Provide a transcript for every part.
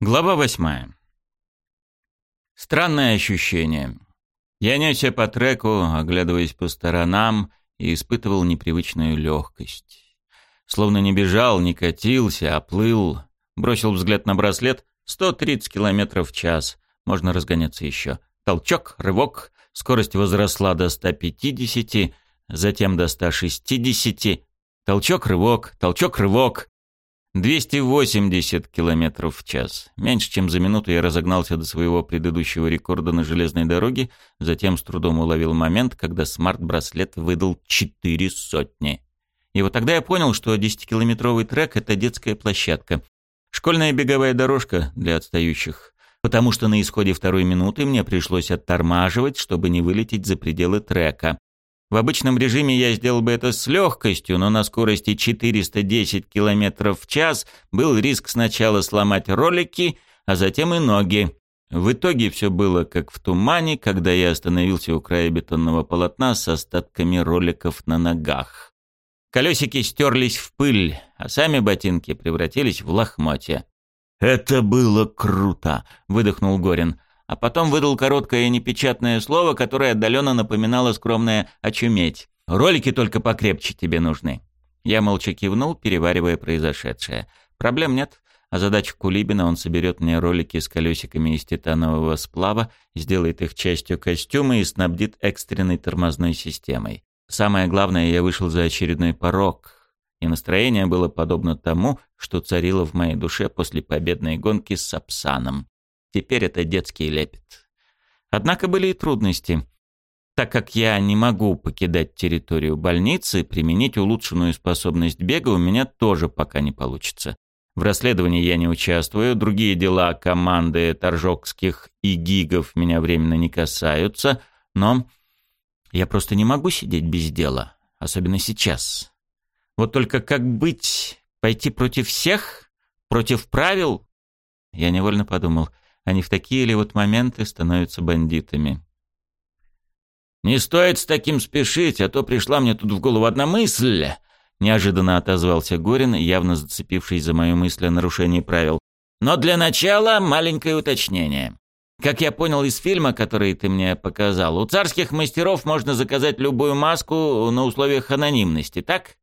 Глава восьмая. Странное ощущение. Я несся по треку, оглядываясь по сторонам, и испытывал непривычную легкость. Словно не бежал, не катился, а плыл. Бросил взгляд на браслет. 130 км в час. Можно разгоняться еще. Толчок, рывок. Скорость возросла до 150, затем до 160. Толчок, рывок, толчок, рывок. 280 км в час. Меньше чем за минуту я разогнался до своего предыдущего рекорда на железной дороге, затем с трудом уловил момент, когда смарт-браслет выдал четыре сотни. И вот тогда я понял, что 10-километровый трек — это детская площадка. Школьная беговая дорожка для отстающих. Потому что на исходе второй минуты мне пришлось оттормаживать, чтобы не вылететь за пределы трека. В обычном режиме я сделал бы это с легкостью, но на скорости 410 км в час был риск сначала сломать ролики, а затем и ноги. В итоге все было как в тумане, когда я остановился у края бетонного полотна с остатками роликов на ногах. Колесики стерлись в пыль, а сами ботинки превратились в лохмотья. «Это было круто!» — выдохнул Горин а потом выдал короткое непечатное слово, которое отдаленно напоминало скромное «очуметь». «Ролики только покрепче тебе нужны». Я молча кивнул, переваривая произошедшее. Проблем нет. А задача Кулибина он соберет мне ролики с колесиками из титанового сплава, сделает их частью костюма и снабдит экстренной тормозной системой. Самое главное, я вышел за очередной порог, и настроение было подобно тому, что царило в моей душе после победной гонки с Сапсаном. Теперь это детский лепет. Однако были и трудности. Так как я не могу покидать территорию больницы, применить улучшенную способность бега у меня тоже пока не получится. В расследовании я не участвую, другие дела команды торжокских и гигов меня временно не касаются, но я просто не могу сидеть без дела, особенно сейчас. Вот только как быть? Пойти против всех? Против правил? Я невольно подумал, они в такие ли вот моменты становятся бандитами. «Не стоит с таким спешить, а то пришла мне тут в голову одна мысль», — неожиданно отозвался Горин, явно зацепившись за мою мысль о нарушении правил. «Но для начала маленькое уточнение. Как я понял из фильма, который ты мне показал, у царских мастеров можно заказать любую маску на условиях анонимности, так?»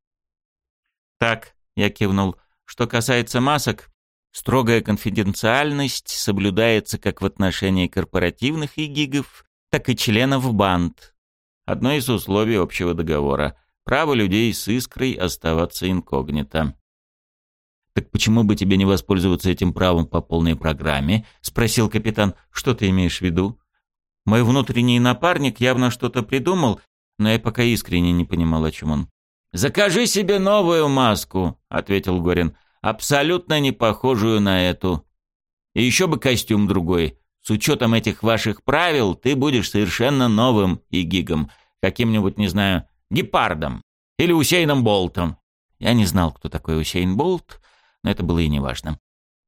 «Так», — я кивнул. «Что касается масок, Строгая конфиденциальность соблюдается как в отношении корпоративных игигов, так и членов банд. Одно из условий общего договора – право людей с искрой оставаться инкогнито. «Так почему бы тебе не воспользоваться этим правом по полной программе?» – спросил капитан. «Что ты имеешь в виду?» Мой внутренний напарник явно что-то придумал, но я пока искренне не понимал, о чем он. «Закажи себе новую маску», — ответил Горин абсолютно не похожую на эту. И еще бы костюм другой. С учетом этих ваших правил ты будешь совершенно новым игигом, каким-нибудь, не знаю, гепардом или Усейном Болтом. Я не знал, кто такой Усейн Болт, но это было и неважно.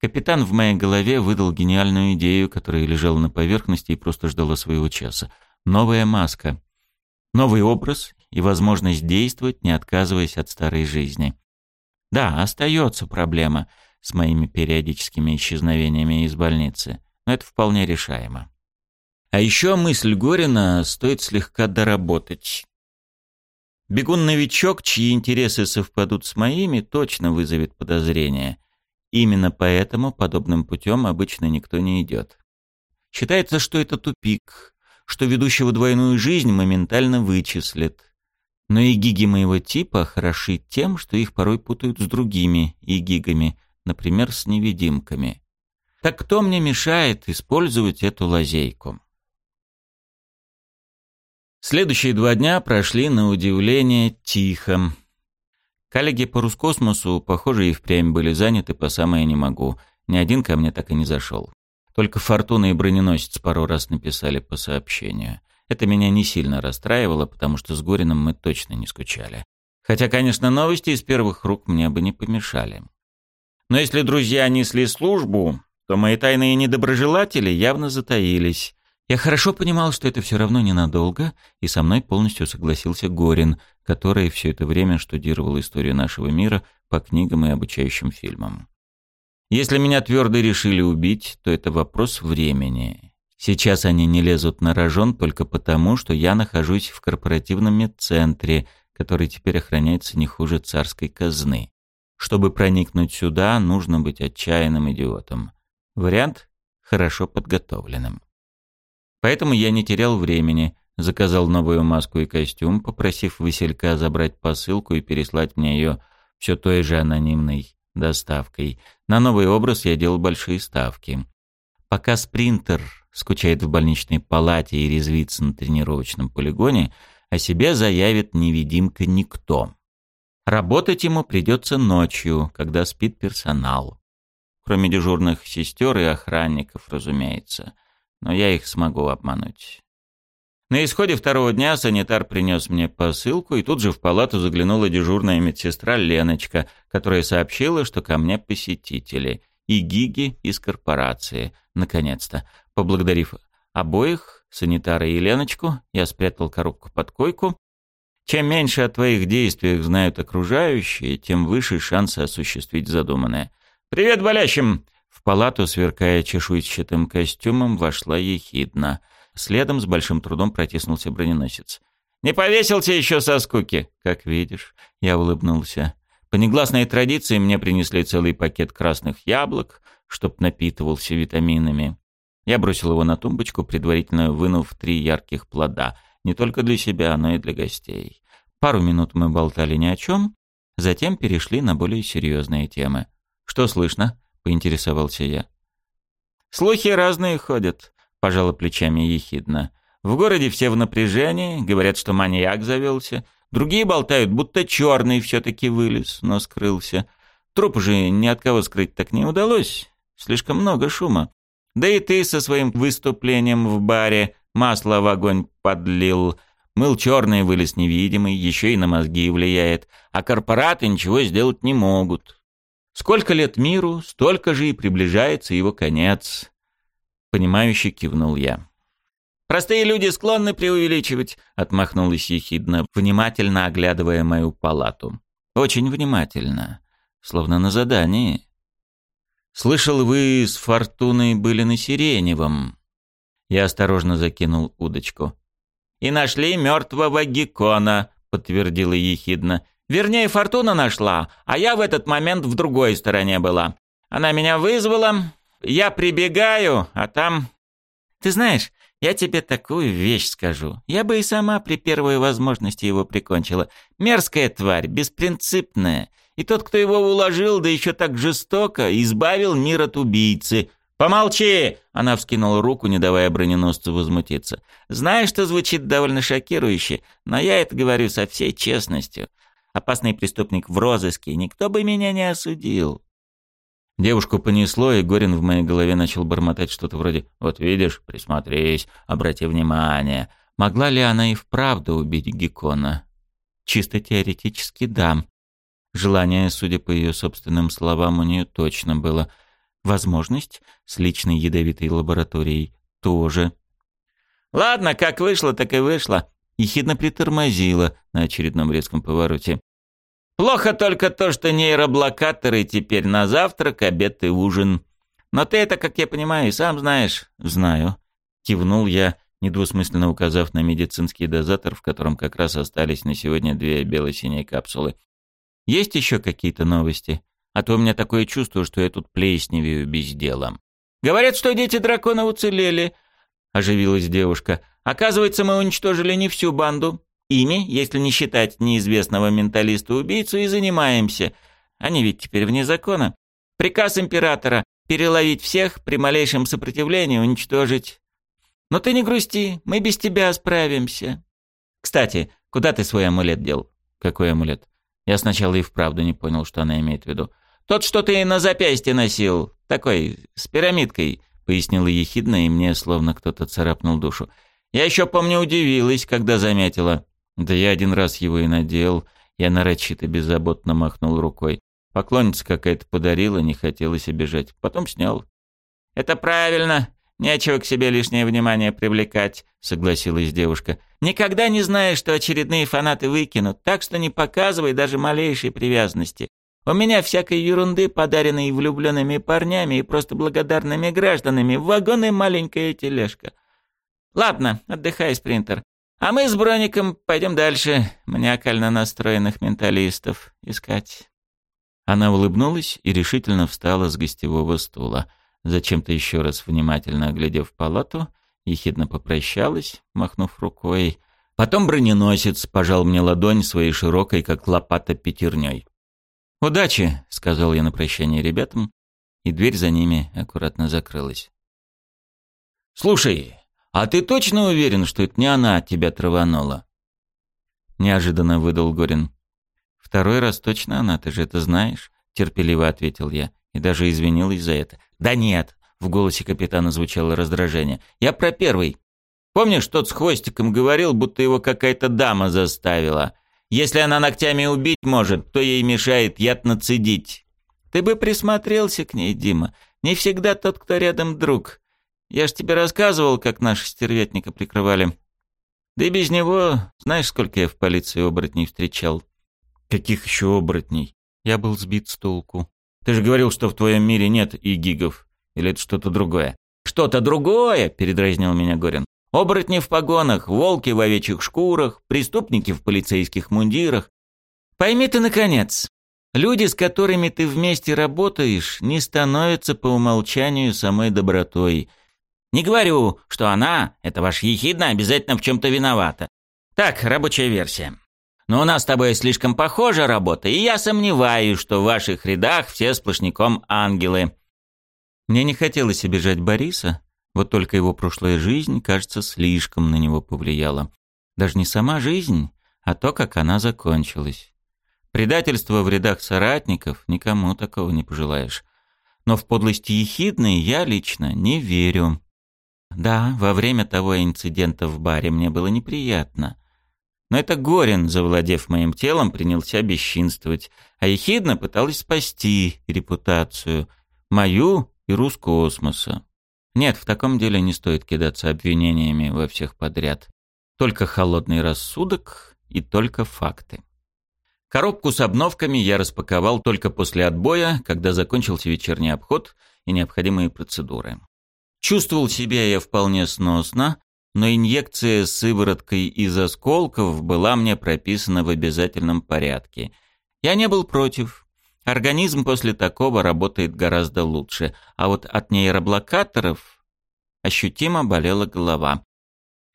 Капитан в моей голове выдал гениальную идею, которая лежала на поверхности и просто ждала своего часа. Новая маска. Новый образ и возможность действовать, не отказываясь от старой жизни. Да, остается проблема с моими периодическими исчезновениями из больницы, но это вполне решаемо. А еще мысль Горина стоит слегка доработать. Бегун-новичок, чьи интересы совпадут с моими, точно вызовет подозрение. Именно поэтому подобным путем обычно никто не идет. Считается, что это тупик, что ведущего двойную жизнь моментально вычислят. Но и гиги моего типа хороши тем, что их порой путают с другими и гигами, например, с невидимками. Так кто мне мешает использовать эту лазейку? Следующие два дня прошли на удивление тихо. Коллеги по Рускосмосу, похоже, и впрямь были заняты по самое не могу. Ни один ко мне так и не зашел. Только Фортуна и Броненосец пару раз написали по сообщению. Это меня не сильно расстраивало, потому что с Гориным мы точно не скучали. Хотя, конечно, новости из первых рук мне бы не помешали. Но если друзья несли службу, то мои тайные недоброжелатели явно затаились. Я хорошо понимал, что это все равно ненадолго, и со мной полностью согласился Горин, который все это время штудировал историю нашего мира по книгам и обучающим фильмам. Если меня твердо решили убить, то это вопрос времени. Сейчас они не лезут на рожон только потому, что я нахожусь в корпоративном медцентре, который теперь охраняется не хуже царской казны. Чтобы проникнуть сюда, нужно быть отчаянным идиотом. Вариант – хорошо подготовленным. Поэтому я не терял времени, заказал новую маску и костюм, попросив Василька забрать посылку и переслать мне ее все той же анонимной доставкой. На новый образ я делал большие ставки. Пока спринтер скучает в больничной палате и резвится на тренировочном полигоне, о себе заявит невидимка никто. Работать ему придется ночью, когда спит персонал. Кроме дежурных сестер и охранников, разумеется. Но я их смогу обмануть. На исходе второго дня санитар принес мне посылку, и тут же в палату заглянула дежурная медсестра Леночка, которая сообщила, что ко мне посетители. И гиги из корпорации. Наконец-то. Поблагодарив обоих, санитара и Леночку, я спрятал коробку под койку. Чем меньше о твоих действиях знают окружающие, тем выше шансы осуществить задуманное. «Привет болящим!» В палату, сверкая чешуйчатым костюмом, вошла ехидна — Следом с большим трудом протиснулся броненосец. «Не повесился еще со скуки?» «Как видишь», — я улыбнулся. По негласной традиции мне принесли целый пакет красных яблок, чтоб напитывался витаминами. Я бросил его на тумбочку, предварительно вынув три ярких плода, не только для себя, но и для гостей. Пару минут мы болтали ни о чем, затем перешли на более серьезные темы. «Что слышно?» — поинтересовался я. «Слухи разные ходят пожала плечами ехидно. В городе все в напряжении, говорят, что маньяк завелся. Другие болтают, будто черный все-таки вылез, но скрылся. Труп же ни от кого скрыть так не удалось. Слишком много шума. Да и ты со своим выступлением в баре масло в огонь подлил. Мыл черный вылез невидимый, еще и на мозги влияет. А корпораты ничего сделать не могут. Сколько лет миру, столько же и приближается его конец. Понимающе кивнул я. «Простые люди склонны преувеличивать», — отмахнулась ехидно, внимательно оглядывая мою палату. «Очень внимательно. Словно на задании». «Слышал, вы с Фортуной были на Сиреневом». Я осторожно закинул удочку. «И нашли мертвого геккона», — подтвердила ехидно. «Вернее, Фортуна нашла, а я в этот момент в другой стороне была. Она меня вызвала, я прибегаю, а там... Ты знаешь, я тебе такую вещь скажу. Я бы и сама при первой возможности его прикончила. Мерзкая тварь, беспринципная. И тот, кто его уложил, да еще так жестоко, избавил мир от убийцы. «Помолчи!» — она вскинула руку, не давая броненосцу возмутиться. «Знаешь, что звучит довольно шокирующе, но я это говорю со всей честностью. Опасный преступник в розыске, никто бы меня не осудил. Девушку понесло, и Горин в моей голове начал бормотать что-то вроде «Вот видишь, присмотрись, обрати внимание». Могла ли она и вправду убить Геккона? Чисто теоретически да. Желание, судя по ее собственным словам, у нее точно было. Возможность с личной ядовитой лабораторией тоже. «Ладно, как вышло, так и вышло», — ехидно притормозила на очередном резком повороте. Плохо только то, что нейроблокаторы теперь на завтрак, обед и ужин. Но ты это, как я понимаю, и сам знаешь. Знаю. Кивнул я, недвусмысленно указав на медицинский дозатор, в котором как раз остались на сегодня две бело-синие капсулы. Есть еще какие-то новости? А то у меня такое чувство, что я тут плесневею без дела. Говорят, что дети дракона уцелели, оживилась девушка. Оказывается, мы уничтожили не всю банду. Ими, если не считать неизвестного менталиста-убийцу, и занимаемся. Они ведь теперь вне закона. Приказ императора — переловить всех, при малейшем сопротивлении уничтожить. Но ты не грусти, мы без тебя справимся. Кстати, куда ты свой амулет дел? Какой амулет? Я сначала и вправду не понял, что она имеет в виду. Тот, что ты на запястье носил, такой, с пирамидкой, пояснила ехидно, и мне словно кто-то царапнул душу. Я еще, помню, удивилась, когда заметила. Да я один раз его и надел. Я нарочито беззаботно махнул рукой. Поклонница какая-то подарила, не хотелось обижать. Потом снял. «Это правильно. Нечего к себе лишнее внимание привлекать», — согласилась девушка. «Никогда не знаешь, что очередные фанаты выкинут, так что не показывай даже малейшей привязанности. У меня всякой ерунды, подаренной влюбленными парнями и просто благодарными гражданами, вагон и маленькая тележка. Ладно, отдыхай, спринтер. А мы с Броником пойдем дальше маниакально настроенных менталистов искать. Она улыбнулась и решительно встала с гостевого стула. Зачем-то еще раз внимательно оглядев палату, ехидно попрощалась, махнув рукой. Потом броненосец пожал мне ладонь своей широкой, как лопата, пятерней. «Удачи!» — сказал я на прощание ребятам, и дверь за ними аккуратно закрылась. «Слушай, а ты точно уверен, что это не она тебя траванула?» Неожиданно выдал Горин. «Второй раз точно она, ты же это знаешь?» — терпеливо ответил я, и даже извинилась за это. «Да нет!» — в голосе капитана звучало раздражение. «Я про первый. Помнишь, тот с хвостиком говорил, будто его какая-то дама заставила?» Если она ногтями убить может, то ей мешает яд нацедить. Ты бы присмотрелся к ней, Дима. Не всегда тот, кто рядом, друг. Я ж тебе рассказывал, как наши стервятника прикрывали. Да и без него, знаешь, сколько я в полиции оборотней встречал? Каких еще оборотней? Я был сбит с толку. Ты же говорил, что в твоем мире нет и гигов. Или это что-то другое? Что-то другое, передразнил меня Горин. Оборотни в погонах, волки в овечьих шкурах, преступники в полицейских мундирах. Пойми ты, наконец, люди, с которыми ты вместе работаешь, не становятся по умолчанию самой добротой. Не говорю, что она, это ваш ехидна, обязательно в чем-то виновата. Так, рабочая версия. Но у нас с тобой слишком похожа работа, и я сомневаюсь, что в ваших рядах все сплошняком ангелы. Мне не хотелось обижать Бориса, вот только его прошлая жизнь, кажется, слишком на него повлияла. Даже не сама жизнь, а то, как она закончилась. Предательство в рядах соратников никому такого не пожелаешь. Но в подлости ехидной я лично не верю. Да, во время того инцидента в баре мне было неприятно. Но это Горин, завладев моим телом, принялся бесчинствовать, а ехидно пыталась спасти репутацию, мою и Рускосмоса. Нет, в таком деле не стоит кидаться обвинениями во всех подряд. Только холодный рассудок и только факты. Коробку с обновками я распаковал только после отбоя, когда закончился вечерний обход и необходимые процедуры. Чувствовал себя я вполне сносно, но инъекция с сывороткой из осколков была мне прописана в обязательном порядке. Я не был против, Организм после такого работает гораздо лучше, а вот от нейроблокаторов ощутимо болела голова.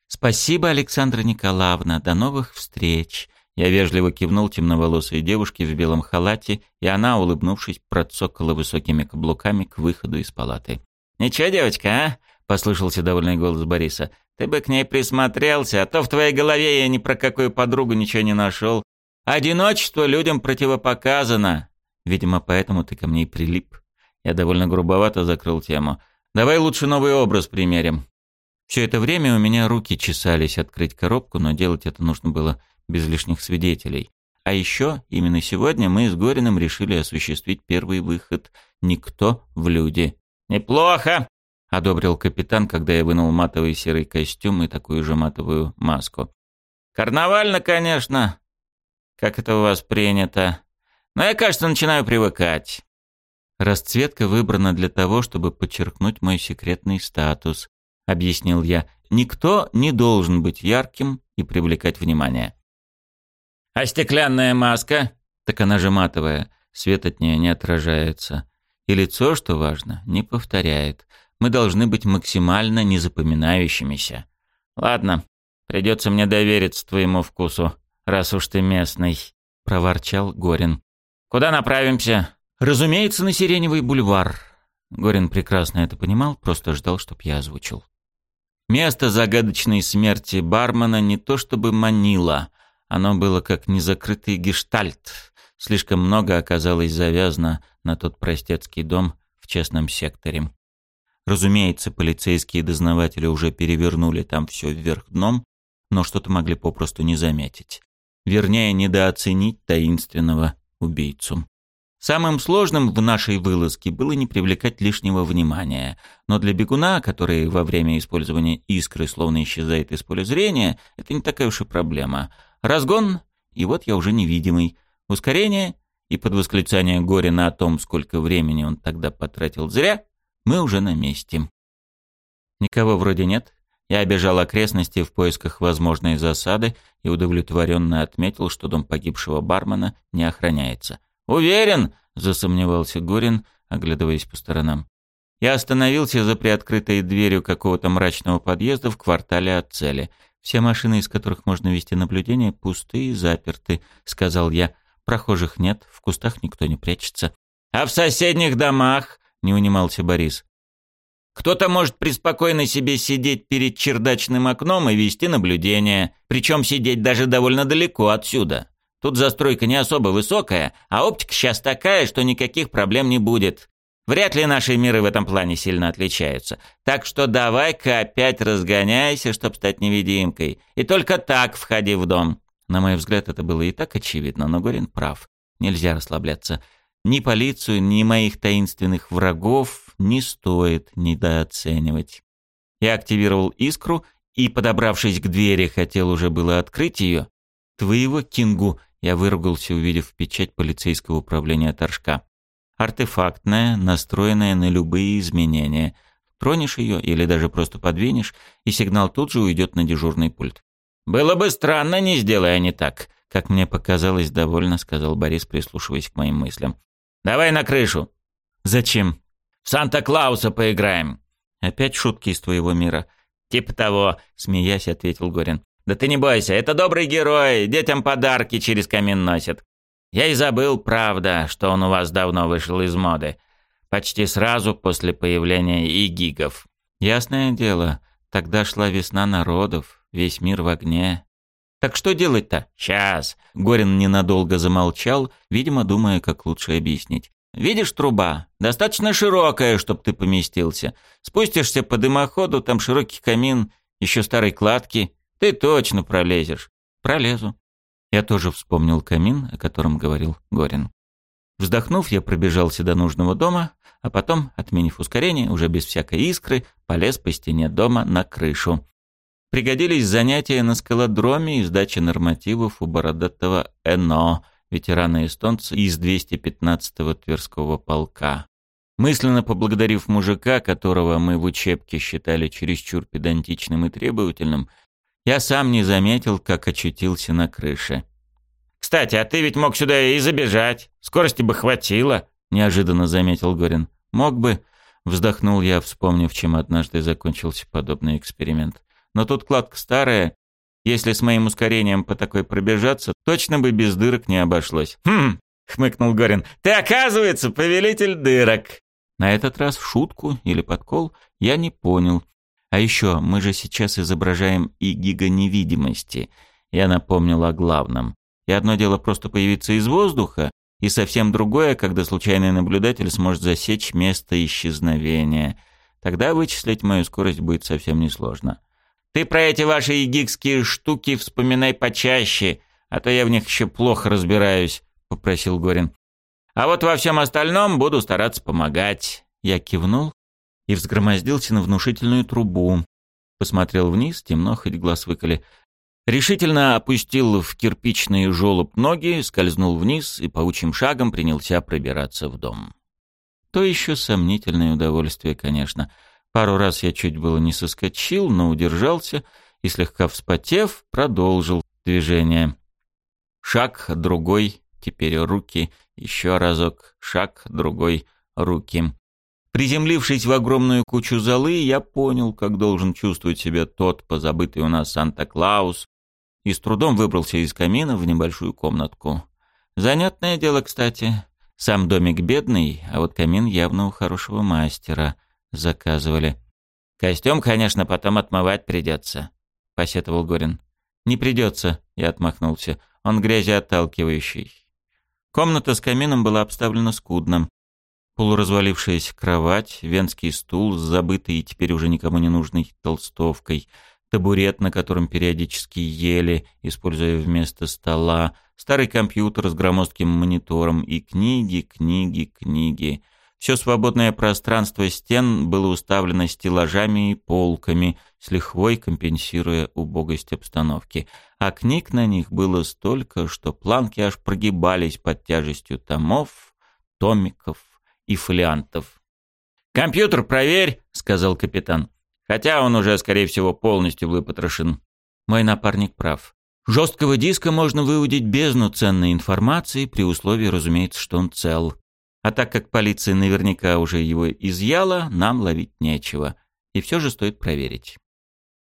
«Спасибо, Александра Николаевна, до новых встреч!» Я вежливо кивнул темноволосой девушке в белом халате, и она, улыбнувшись, процокала высокими каблуками к выходу из палаты. «Ничего, девочка, а?» — послышался довольный голос Бориса. «Ты бы к ней присмотрелся, а то в твоей голове я ни про какую подругу ничего не нашел. Одиночество людям противопоказано. Видимо, поэтому ты ко мне и прилип. Я довольно грубовато закрыл тему. Давай лучше новый образ примерим. Все это время у меня руки чесались открыть коробку, но делать это нужно было без лишних свидетелей. А еще именно сегодня мы с Гориным решили осуществить первый выход «Никто в люди». «Неплохо!» — одобрил капитан, когда я вынул матовый серый костюм и такую же матовую маску. «Карнавально, конечно. Как это у вас принято?» Но я, кажется, начинаю привыкать. Расцветка выбрана для того, чтобы подчеркнуть мой секретный статус, объяснил я. Никто не должен быть ярким и привлекать внимание. А стеклянная маска? Так она же матовая, свет от нее не отражается. И лицо, что важно, не повторяет. Мы должны быть максимально незапоминающимися. Ладно, придется мне довериться твоему вкусу, раз уж ты местный, проворчал Горин. Куда направимся? Разумеется, на Сиреневый бульвар. Горин прекрасно это понимал, просто ждал, чтоб я озвучил. Место загадочной смерти бармена не то чтобы манило, оно было как незакрытый гештальт. Слишком много оказалось завязано на тот простецкий дом в частном секторе. Разумеется, полицейские дознаватели уже перевернули там все вверх дном, но что-то могли попросту не заметить. Вернее, недооценить таинственного убийцу. Самым сложным в нашей вылазке было не привлекать лишнего внимания, но для бегуна, который во время использования искры словно исчезает из поля зрения, это не такая уж и проблема. Разгон, и вот я уже невидимый. Ускорение, и под восклицание Горина о том, сколько времени он тогда потратил зря, мы уже на месте. Никого вроде нет. Я обежал окрестности в поисках возможной засады и удовлетворенно отметил, что дом погибшего бармена не охраняется. «Уверен?» — засомневался Горин, оглядываясь по сторонам. Я остановился за приоткрытой дверью какого-то мрачного подъезда в квартале от цели. Все машины, из которых можно вести наблюдение, пустые и заперты, сказал я. Прохожих нет, в кустах никто не прячется. А в соседних домах, не унимался Борис. Кто-то может преспокойно себе сидеть перед чердачным окном и вести наблюдение, причем сидеть даже довольно далеко отсюда. Тут застройка не особо высокая, а оптика сейчас такая, что никаких проблем не будет. Вряд ли наши миры в этом плане сильно отличаются. Так что давай-ка опять разгоняйся, чтобы стать невидимкой. И только так входи в дом. На мой взгляд, это было и так очевидно, но Горин прав. Нельзя расслабляться. Ни полицию, ни моих таинственных врагов не стоит недооценивать. Я активировал искру и, подобравшись к двери, хотел уже было открыть ее. «Твоего кингу!» — я выругался, увидев печать полицейского управления Торжка артефактная, настроенная на любые изменения. Тронешь ее или даже просто подвинешь, и сигнал тут же уйдет на дежурный пульт. «Было бы странно, не сделая не так», — как мне показалось, довольно сказал Борис, прислушиваясь к моим мыслям. «Давай на крышу». «Зачем?» «В Санта-Клауса поиграем». «Опять шутки из твоего мира». «Типа того», — смеясь, ответил Горин. «Да ты не бойся, это добрый герой, детям подарки через камин носит. Я и забыл, правда, что он у вас давно вышел из моды. Почти сразу после появления игигов. Ясное дело, тогда шла весна народов, весь мир в огне. Так что делать-то? Сейчас. Горин ненадолго замолчал, видимо, думая, как лучше объяснить. Видишь труба? Достаточно широкая, чтобы ты поместился. Спустишься по дымоходу, там широкий камин, еще старой кладки. Ты точно пролезешь. Пролезу. Я тоже вспомнил камин, о котором говорил Горин. Вздохнув, я пробежался до нужного дома, а потом, отменив ускорение, уже без всякой искры, полез по стене дома на крышу. Пригодились занятия на скалодроме и сдача нормативов у бородатого ЭНО, ветерана-эстонца из 215-го Тверского полка. Мысленно поблагодарив мужика, которого мы в учебке считали чересчур педантичным и требовательным, я сам не заметил, как очутился на крыше. «Кстати, а ты ведь мог сюда и забежать. Скорости бы хватило», — неожиданно заметил Горин. «Мог бы», — вздохнул я, вспомнив, чем однажды закончился подобный эксперимент. «Но тут кладка старая. Если с моим ускорением по такой пробежаться, точно бы без дырок не обошлось». «Хм!» — хмыкнул Горин. «Ты, оказывается, повелитель дырок!» На этот раз в шутку или подкол я не понял, а еще, мы же сейчас изображаем и гиганевидимости. Я напомнил о главном. И одно дело просто появиться из воздуха, и совсем другое, когда случайный наблюдатель сможет засечь место исчезновения. Тогда вычислить мою скорость будет совсем несложно. Ты про эти ваши гигские штуки вспоминай почаще, а то я в них еще плохо разбираюсь, попросил Горин. А вот во всем остальном буду стараться помогать. Я кивнул и взгромоздился на внушительную трубу. Посмотрел вниз, темно, хоть глаз выколи. Решительно опустил в кирпичный желоб ноги, скользнул вниз и паучьим шагом принялся пробираться в дом. То еще сомнительное удовольствие, конечно. Пару раз я чуть было не соскочил, но удержался и, слегка вспотев, продолжил движение. Шаг, другой, теперь руки, еще разок, шаг, другой, руки. Приземлившись в огромную кучу золы, я понял, как должен чувствовать себя тот позабытый у нас Санта-Клаус, и с трудом выбрался из камина в небольшую комнатку. Занятное дело, кстати. Сам домик бедный, а вот камин явно у хорошего мастера заказывали. «Костюм, конечно, потом отмывать придется», — посетовал Горин. «Не придется», — я отмахнулся. «Он грязеотталкивающий». Комната с камином была обставлена скудно. Полуразвалившаяся кровать, венский стул с забытой и теперь уже никому не нужной толстовкой, табурет, на котором периодически ели, используя вместо стола, старый компьютер с громоздким монитором и книги, книги, книги. Все свободное пространство стен было уставлено стеллажами и полками, с лихвой компенсируя убогость обстановки, а книг на них было столько, что планки аж прогибались под тяжестью томов, томиков и фолиантов. «Компьютер проверь», — сказал капитан. «Хотя он уже, скорее всего, полностью выпотрошен». Мой напарник прав. Жесткого диска можно выудить бездну ценной информации, при условии, разумеется, что он цел. А так как полиция наверняка уже его изъяла, нам ловить нечего. И все же стоит проверить.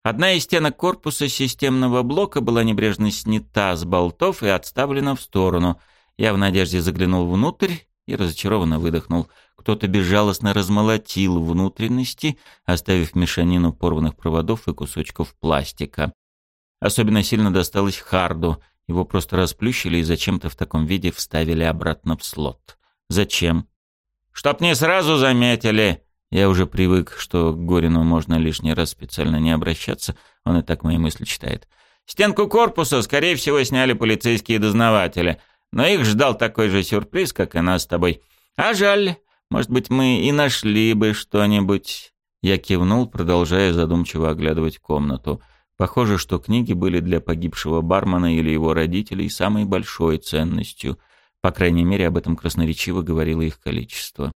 Одна из стенок корпуса системного блока была небрежно снята с болтов и отставлена в сторону. Я в надежде заглянул внутрь и разочарованно выдохнул. Кто-то безжалостно размолотил внутренности, оставив мешанину порванных проводов и кусочков пластика. Особенно сильно досталось Харду. Его просто расплющили и зачем-то в таком виде вставили обратно в слот. Зачем? Чтоб не сразу заметили. Я уже привык, что к Горину можно лишний раз специально не обращаться, он и так мои мысли читает. Стенку корпуса, скорее всего, сняли полицейские дознаватели, но их ждал такой же сюрприз, как и нас с тобой. А жаль, может быть, мы и нашли бы что-нибудь. Я кивнул, продолжая задумчиво оглядывать комнату. Похоже, что книги были для погибшего бармена или его родителей самой большой ценностью. По крайней мере, об этом красноречиво говорило их количество.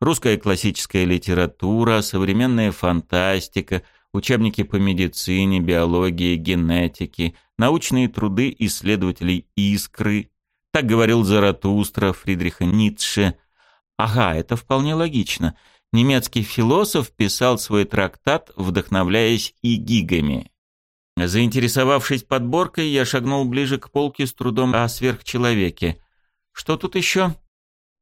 Русская классическая литература, современная фантастика, учебники по медицине, биологии, генетике, научные труды исследователей «Искры». Так говорил Заратустра, Фридриха Ницше. Ага, это вполне логично. Немецкий философ писал свой трактат, вдохновляясь игигами. Заинтересовавшись подборкой, я шагнул ближе к полке с трудом о сверхчеловеке. Что тут еще?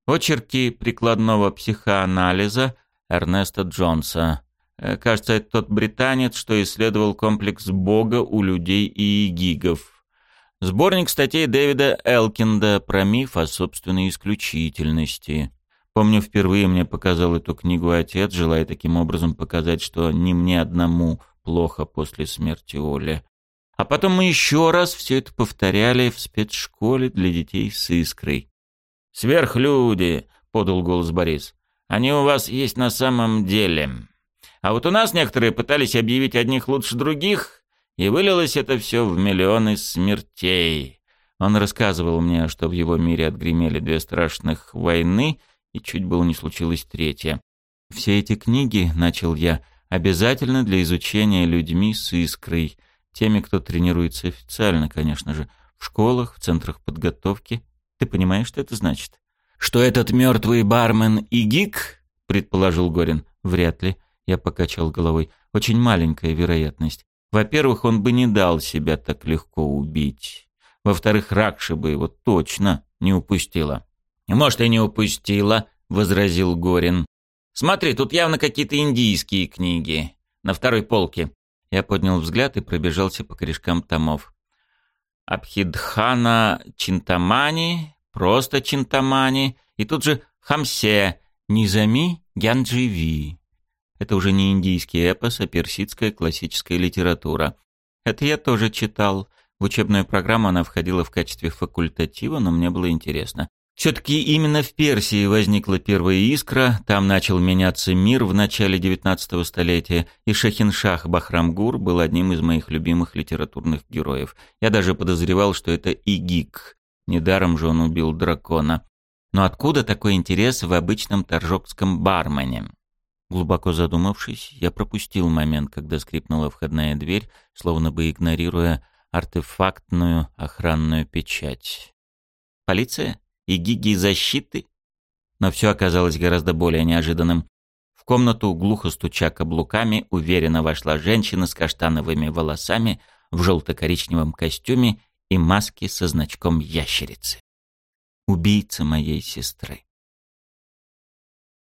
Очерки прикладного психоанализа Эрнеста Джонса. Э, кажется, это тот британец, что исследовал комплекс Бога у людей и гигов. Сборник статей Дэвида Элкинда про миф о собственной исключительности. Помню, впервые мне показал эту книгу отец, желая таким образом показать, что не мне одному плохо после смерти Оли. А потом мы еще раз все это повторяли в спецшколе для детей с искрой. «Сверхлюди», — подал голос Борис. «Они у вас есть на самом деле. А вот у нас некоторые пытались объявить одних лучше других, и вылилось это все в миллионы смертей». Он рассказывал мне, что в его мире отгремели две страшных войны, и чуть было не случилось третья. «Все эти книги», — начал я, — Обязательно для изучения людьми с искрой, теми, кто тренируется официально, конечно же, в школах, в центрах подготовки. Ты понимаешь, что это значит? Что этот мертвый бармен и гик? предположил Горин. Вряд ли. Я покачал головой. Очень маленькая вероятность. Во-первых, он бы не дал себя так легко убить. Во-вторых, Ракша бы его точно не упустила. «Может, и не упустила», — возразил Горин. Смотри, тут явно какие-то индийские книги. На второй полке. Я поднял взгляд и пробежался по корешкам томов. Абхидхана Чинтамани, просто Чинтамани, и тут же Хамсе, Низами Гяндживи. Это уже не индийский эпос, а персидская классическая литература. Это я тоже читал. В учебную программу она входила в качестве факультатива, но мне было интересно. Все-таки именно в Персии возникла первая искра, там начал меняться мир в начале XIX столетия, и Шахиншах Бахрамгур был одним из моих любимых литературных героев. Я даже подозревал, что это Игик. Недаром же он убил дракона. Но откуда такой интерес в обычном торжокском бармене? Глубоко задумавшись, я пропустил момент, когда скрипнула входная дверь, словно бы игнорируя артефактную охранную печать. «Полиция?» И гиги защиты. Но все оказалось гораздо более неожиданным. В комнату, глухо стуча каблуками, уверенно вошла женщина с каштановыми волосами в желто-коричневом костюме и маске со значком ящерицы. Убийца моей сестры.